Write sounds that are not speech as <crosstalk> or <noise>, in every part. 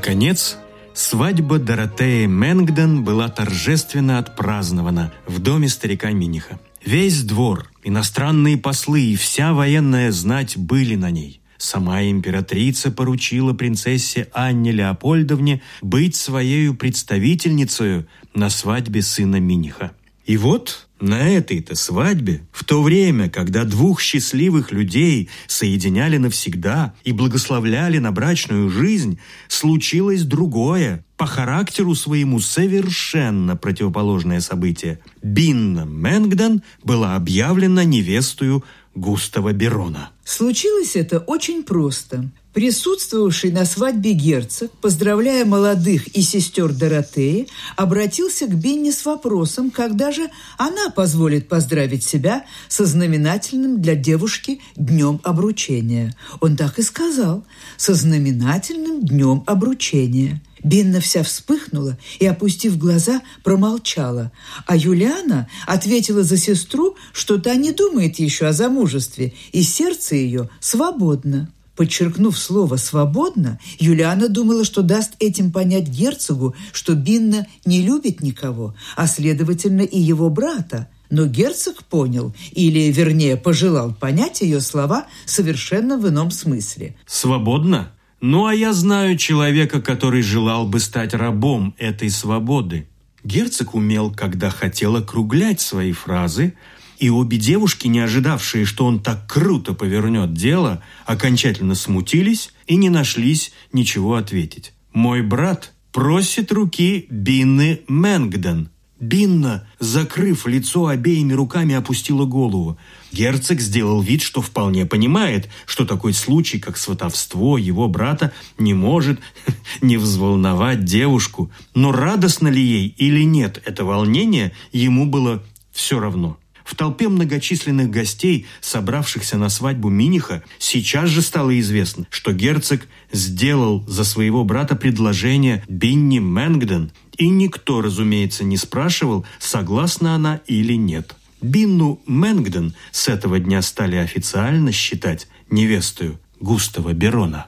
Наконец, свадьба Доротеи Мэнгден была торжественно отпразднована в доме старика Миниха. Весь двор, иностранные послы и вся военная знать были на ней. Сама императрица поручила принцессе Анне Леопольдовне быть своею представительницей на свадьбе сына Миниха. И вот на этой-то свадьбе, в то время, когда двух счастливых людей соединяли навсегда и благословляли на брачную жизнь, случилось другое, по характеру своему совершенно противоположное событие. Бинна Мэнгден была объявлена невестою Густава Берона. Случилось это очень просто. Присутствовавший на свадьбе герцог, поздравляя молодых и сестер Доротеи, обратился к Бинни с вопросом, когда же она позволит поздравить себя со знаменательным для девушки днем обручения. Он так и сказал – со знаменательным днем обручения. Бинна вся вспыхнула и, опустив глаза, промолчала. А Юлиана ответила за сестру, что та не думает еще о замужестве, и сердце ее свободно. Подчеркнув слово «свободно», Юлиана думала, что даст этим понять герцогу, что Бинна не любит никого, а, следовательно, и его брата. Но герцог понял, или, вернее, пожелал понять ее слова совершенно в ином смысле. «Свободно? Ну, а я знаю человека, который желал бы стать рабом этой свободы». Герцог умел, когда хотел округлять свои фразы, и обе девушки, не ожидавшие, что он так круто повернет дело, окончательно смутились и не нашлись ничего ответить. «Мой брат просит руки Бинны Мэнгден». Бинна, закрыв лицо обеими руками, опустила голову. Герцог сделал вид, что вполне понимает, что такой случай, как сватовство его брата, не может <laughs> не взволновать девушку. Но радостно ли ей или нет это волнение, ему было все равно. В толпе многочисленных гостей, собравшихся на свадьбу Миниха, сейчас же стало известно, что герцог сделал за своего брата предложение Бинни Мэнгден, и никто, разумеется, не спрашивал, согласна она или нет. Бинну Мэнгден с этого дня стали официально считать невестою Густава Берона.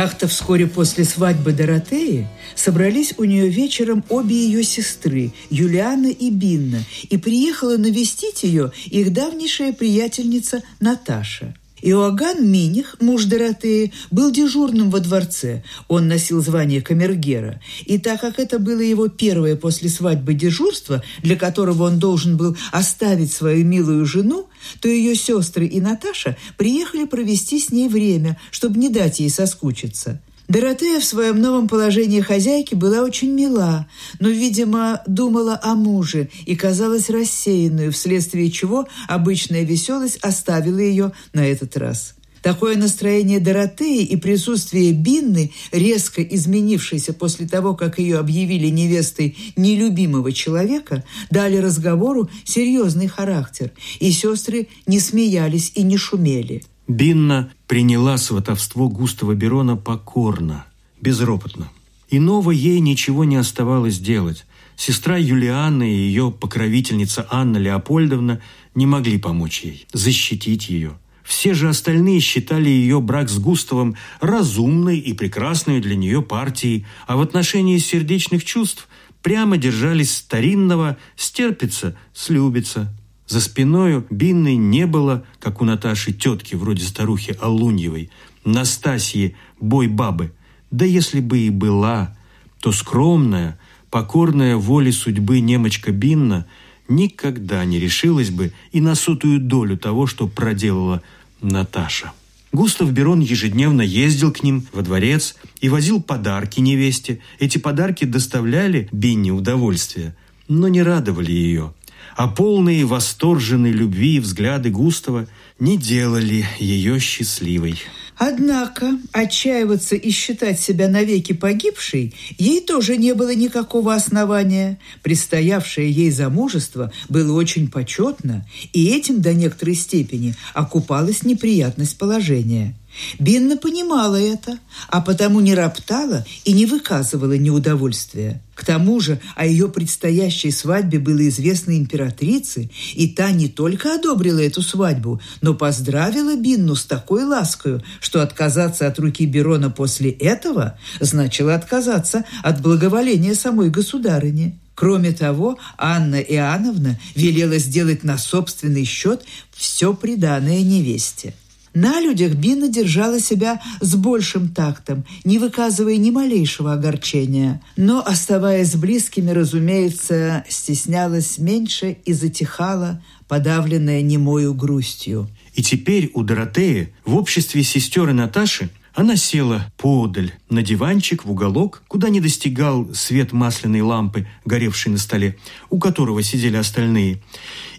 Как-то вскоре после свадьбы Доротеи собрались у нее вечером обе ее сестры, Юлиана и Бинна, и приехала навестить ее их давнейшая приятельница Наташа. Иоганн Миних, муж Доротеи, был дежурным во дворце. Он носил звание камергера. И так как это было его первое после свадьбы дежурство, для которого он должен был оставить свою милую жену, то ее сестры и Наташа приехали провести с ней время, чтобы не дать ей соскучиться. Доротея в своем новом положении хозяйки была очень мила, но, видимо, думала о муже и казалась рассеянную, вследствие чего обычная веселость оставила ее на этот раз. Такое настроение Доротеи и присутствие Бинны, резко изменившейся после того, как ее объявили невестой нелюбимого человека, дали разговору серьезный характер, и сестры не смеялись и не шумели. Бинна приняла сватовство Густава Берона покорно, безропотно. Иного ей ничего не оставалось делать. Сестра Юлианна и ее покровительница Анна Леопольдовна не могли помочь ей, защитить ее. Все же остальные считали ее брак с Густавом разумной и прекрасной для нее партией, а в отношении сердечных чувств прямо держались старинного «стерпится, слюбится». За спиною Бинны не было, как у Наташи тетки, вроде старухи Алуньевой, Настасьи Бой-бабы. Да если бы и была, то скромная, покорная воле судьбы немочка Бинна никогда не решилась бы и на сотую долю того, что проделала Наташа. Густав Берон ежедневно ездил к ним во дворец и возил подарки невесте. Эти подарки доставляли Бинне удовольствие, но не радовали ее – а полные восторженной любви взгляды Густава не делали ее счастливой. Однако отчаиваться и считать себя навеки погибшей ей тоже не было никакого основания. Предстоявшее ей замужество было очень почетно, и этим до некоторой степени окупалась неприятность положения – Бинна понимала это, а потому не роптала и не выказывала неудовольствия. К тому же о ее предстоящей свадьбе было известно императрице, и та не только одобрила эту свадьбу, но поздравила Бинну с такой ласкою, что отказаться от руки Берона после этого значило отказаться от благоволения самой государыни. Кроме того, Анна Иоанновна велела сделать на собственный счет все приданное невесте. На людях Бина держала себя с большим тактом, не выказывая ни малейшего огорчения. Но, оставаясь близкими, разумеется, стеснялась меньше и затихала, подавленная немою грустью. И теперь у Доротеи в обществе сестер и Наташи она села подаль на диванчик в уголок, куда не достигал свет масляной лампы, горевшей на столе, у которого сидели остальные,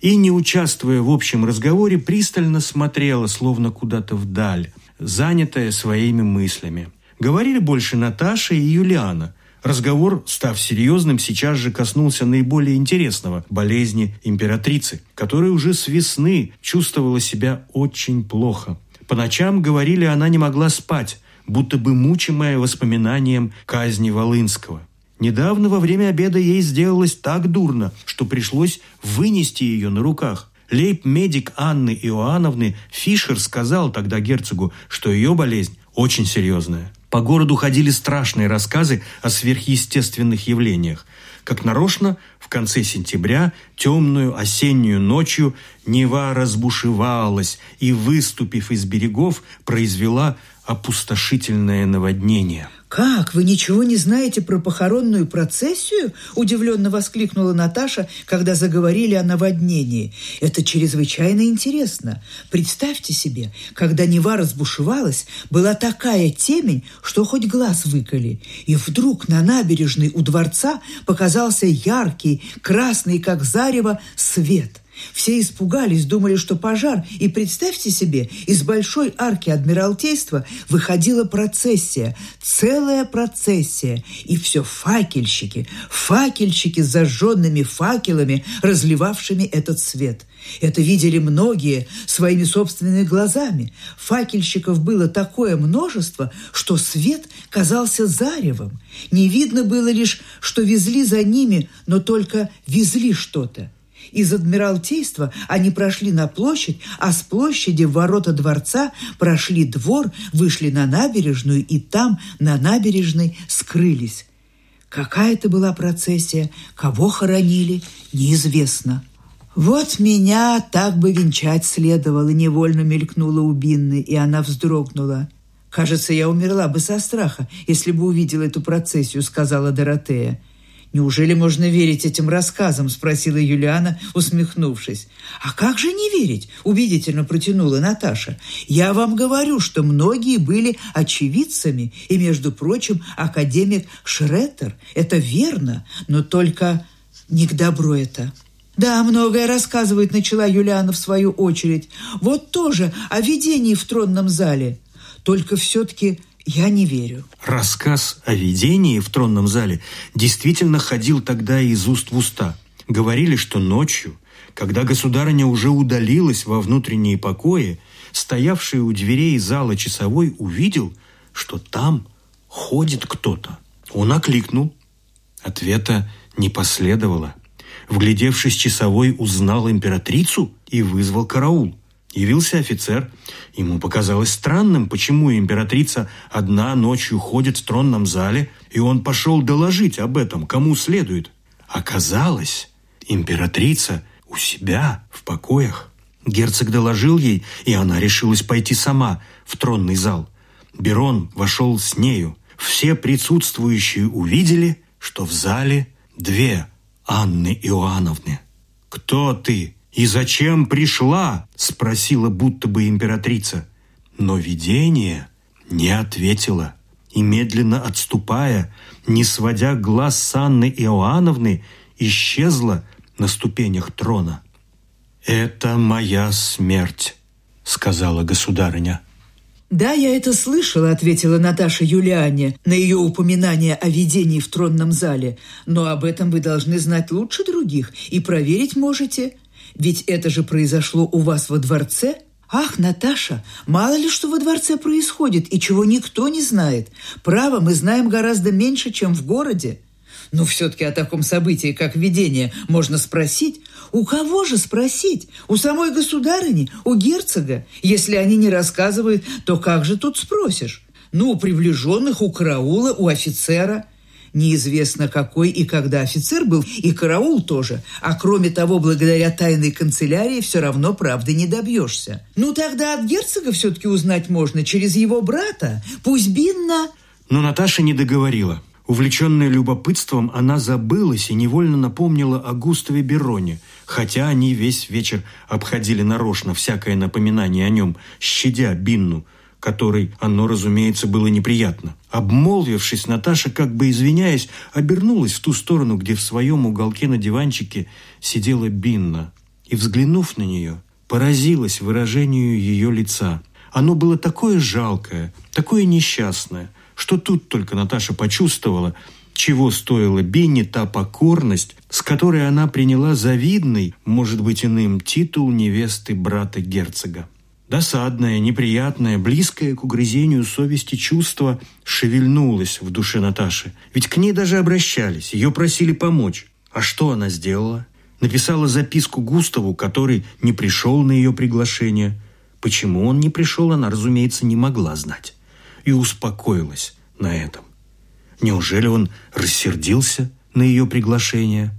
и, не участвуя в общем разговоре, пристально смотрела, словно куда-то вдаль, занятая своими мыслями. Говорили больше Наташа и Юлиана. Разговор, став серьезным, сейчас же коснулся наиболее интересного – болезни императрицы, которая уже с весны чувствовала себя очень плохо – по ночам, говорили, она не могла спать, будто бы мучимая воспоминанием казни Волынского. Недавно во время обеда ей сделалось так дурно, что пришлось вынести ее на руках. Лейб-медик Анны Иоанновны Фишер сказал тогда герцогу, что ее болезнь очень серьезная. По городу ходили страшные рассказы о сверхъестественных явлениях. Как нарочно, в конце сентября, темную осеннюю ночью, Нева разбушевалась и, выступив из берегов, произвела опустошительное наводнение – «Как? Вы ничего не знаете про похоронную процессию?» – удивленно воскликнула Наташа, когда заговорили о наводнении. «Это чрезвычайно интересно. Представьте себе, когда Нева разбушевалась, была такая темень, что хоть глаз выколи. И вдруг на набережной у дворца показался яркий, красный, как зарево, свет – все испугались, думали, что пожар. И представьте себе, из большой арки Адмиралтейства выходила процессия, целая процессия. И все факельщики, факельщики с зажженными факелами, разливавшими этот свет. Это видели многие своими собственными глазами. Факельщиков было такое множество, что свет казался заревом. Не видно было лишь, что везли за ними, но только везли что-то. Из Адмиралтейства они прошли на площадь, а с площади в ворота дворца прошли двор, вышли на набережную и там, на набережной, скрылись. Какая это была процессия, кого хоронили, неизвестно. «Вот меня так бы венчать следовало», — невольно мелькнула у Бинны, и она вздрогнула. «Кажется, я умерла бы со страха, если бы увидела эту процессию», — сказала Доротея. «Неужели можно верить этим рассказам?» – спросила Юлиана, усмехнувшись. «А как же не верить?» – убедительно протянула Наташа. «Я вам говорю, что многие были очевидцами, и, между прочим, академик Шреттер. Это верно, но только не к добру это». «Да, многое рассказывает», – начала Юлиана в свою очередь. «Вот тоже о видении в тронном зале. Только все-таки я не верю. Рассказ о видении в тронном зале действительно ходил тогда из уст в уста. Говорили, что ночью, когда государыня уже удалилась во внутренние покои, стоявший у дверей зала часовой увидел, что там ходит кто-то. Он окликнул. Ответа не последовало. Вглядевшись, часовой узнал императрицу и вызвал караул. Явился офицер. Ему показалось странным, почему императрица одна ночью ходит в тронном зале, и он пошел доложить об этом, кому следует. Оказалось, императрица у себя в покоях. Герцог доложил ей, и она решилась пойти сама в тронный зал. Берон вошел с нею. Все присутствующие увидели, что в зале две Анны Иоанновны. «Кто ты?» «И зачем пришла?» – спросила будто бы императрица. Но видение не ответило. И медленно отступая, не сводя глаз с Анны Иоанновны, исчезла на ступенях трона. «Это моя смерть», – сказала государыня. «Да, я это слышала», — ответила Наташа Юлиане на ее упоминание о видении в тронном зале. «Но об этом вы должны знать лучше других и проверить можете. Ведь это же произошло у вас во дворце. «Ах, Наташа, мало ли что во дворце происходит и чего никто не знает. Право, мы знаем гораздо меньше, чем в городе. Но все-таки о таком событии, как видение, можно спросить. У кого же спросить? У самой государыни? У герцога? Если они не рассказывают, то как же тут спросишь? Ну, у приближенных, у караула, у офицера – Неизвестно, какой и когда офицер был, и караул тоже. А кроме того, благодаря тайной канцелярии все равно правды не добьешься. Ну, тогда от герцога все-таки узнать можно через его брата. Пусть Бинна... Но Наташа не договорила. Увлеченная любопытством, она забылась и невольно напомнила о Густаве Бероне, хотя они весь вечер обходили нарочно всякое напоминание о нем, щадя Бинну – которой оно, разумеется, было неприятно. Обмолвившись, Наташа, как бы извиняясь, обернулась в ту сторону, где в своем уголке на диванчике сидела Бинна, и, взглянув на нее, поразилась выражению ее лица. Оно было такое жалкое, такое несчастное, что тут только Наташа почувствовала, чего стоила Бинне та покорность, с которой она приняла завидный, может быть иным, титул невесты брата герцога. Досадное, неприятное, близкое к угрызению совести чувство шевельнулось в душе Наташи. Ведь к ней даже обращались, ее просили помочь. А что она сделала? Написала записку Густаву, который не пришел на ее приглашение. Почему он не пришел, она, разумеется, не могла знать. И успокоилась на этом. Неужели он рассердился на ее приглашение?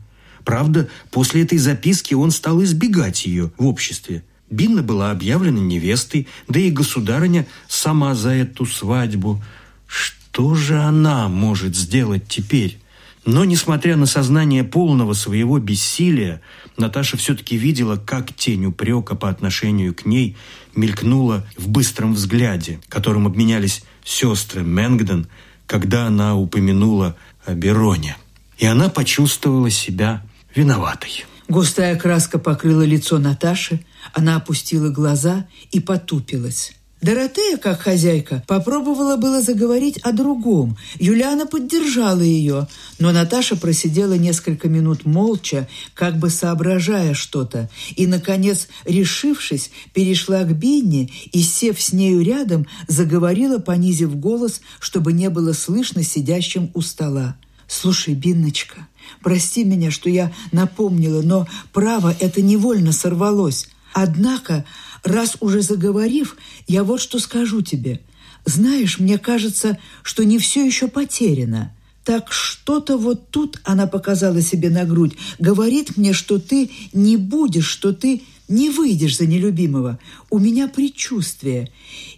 Правда, после этой записки он стал избегать ее в обществе – Бинна была объявлена невестой, да и государыня сама за эту свадьбу. Что же она может сделать теперь? Но, несмотря на сознание полного своего бессилия, Наташа все-таки видела, как тень упрека по отношению к ней мелькнула в быстром взгляде, которым обменялись сестры Мэнгден, когда она упомянула о Бероне. И она почувствовала себя виноватой. Густая краска покрыла лицо Наташи, она опустила глаза и потупилась. Доротея, как хозяйка, попробовала было заговорить о другом. Юлиана поддержала ее, но Наташа просидела несколько минут молча, как бы соображая что-то, и, наконец, решившись, перешла к Бинне и, сев с нею рядом, заговорила, понизив голос, чтобы не было слышно сидящим у стола. «Слушай, Бинночка, прости меня, что я напомнила, но право это невольно сорвалось. Однако, раз уже заговорив, я вот что скажу тебе. Знаешь, мне кажется, что не все еще потеряно. Так что-то вот тут, она показала себе на грудь, говорит мне, что ты не будешь, что ты не выйдешь за нелюбимого. У меня предчувствие.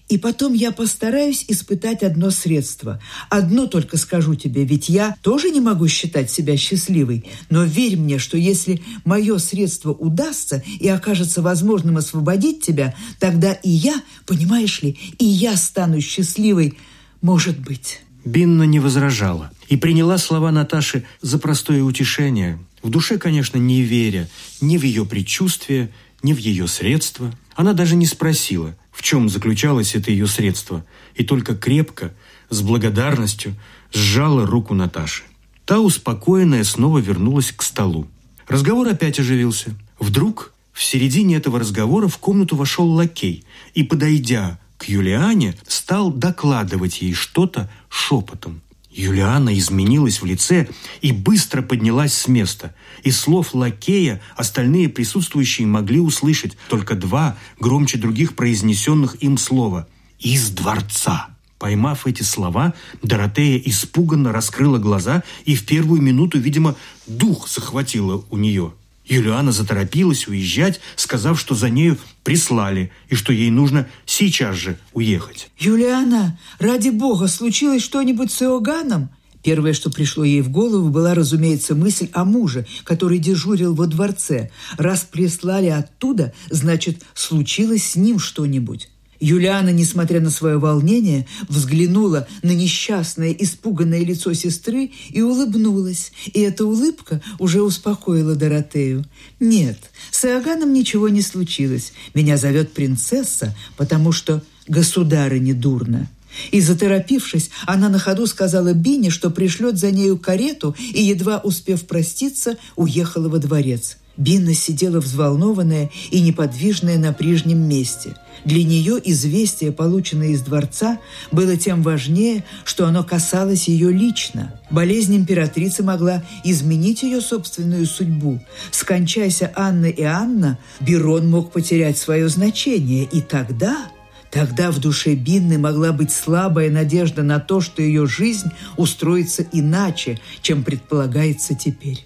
И потом я постараюсь испытать одно средство. Одно только скажу тебе, ведь я тоже не могу считать себя счастливой. Но верь мне, что если мое средство удастся и окажется возможным освободить тебя, тогда и я, понимаешь ли, и я стану счастливой, может быть». Бинна не возражала и приняла слова Наташи за простое утешение, в душе, конечно, не веря ни в ее предчувствие, ни в ее средства. Она даже не спросила, в чем заключалось это ее средство, и только крепко, с благодарностью, сжала руку Наташи. Та, успокоенная, снова вернулась к столу. Разговор опять оживился. Вдруг в середине этого разговора в комнату вошел лакей и, подойдя к Юлиане, стал докладывать ей что-то шепотом. Юлиана изменилась в лице и быстро поднялась с места. Из слов лакея остальные присутствующие могли услышать только два громче других произнесенных им слова «из дворца». Поймав эти слова, Доротея испуганно раскрыла глаза и в первую минуту, видимо, дух захватила у нее – Юлиана заторопилась уезжать, сказав, что за нею прислали и что ей нужно сейчас же уехать. «Юлиана, ради бога, случилось что-нибудь с Иоганном?» Первое, что пришло ей в голову, была, разумеется, мысль о муже, который дежурил во дворце. Раз прислали оттуда, значит, случилось с ним что-нибудь. Юлиана, несмотря на свое волнение, взглянула на несчастное, испуганное лицо сестры и улыбнулась. И эта улыбка уже успокоила Доротею. «Нет, с Иоганном ничего не случилось. Меня зовет принцесса, потому что государыне дурно». И, заторопившись, она на ходу сказала Бине, что пришлет за нею карету, и, едва успев проститься, уехала во дворец – Бинна сидела взволнованная и неподвижная на прежнем месте. Для нее известие, полученное из дворца, было тем важнее, что оно касалось ее лично. Болезнь императрицы могла изменить ее собственную судьбу. Скончайся Анна и Анна, Бирон мог потерять свое значение, и тогда... Тогда в душе Бинны могла быть слабая надежда на то, что ее жизнь устроится иначе, чем предполагается теперь.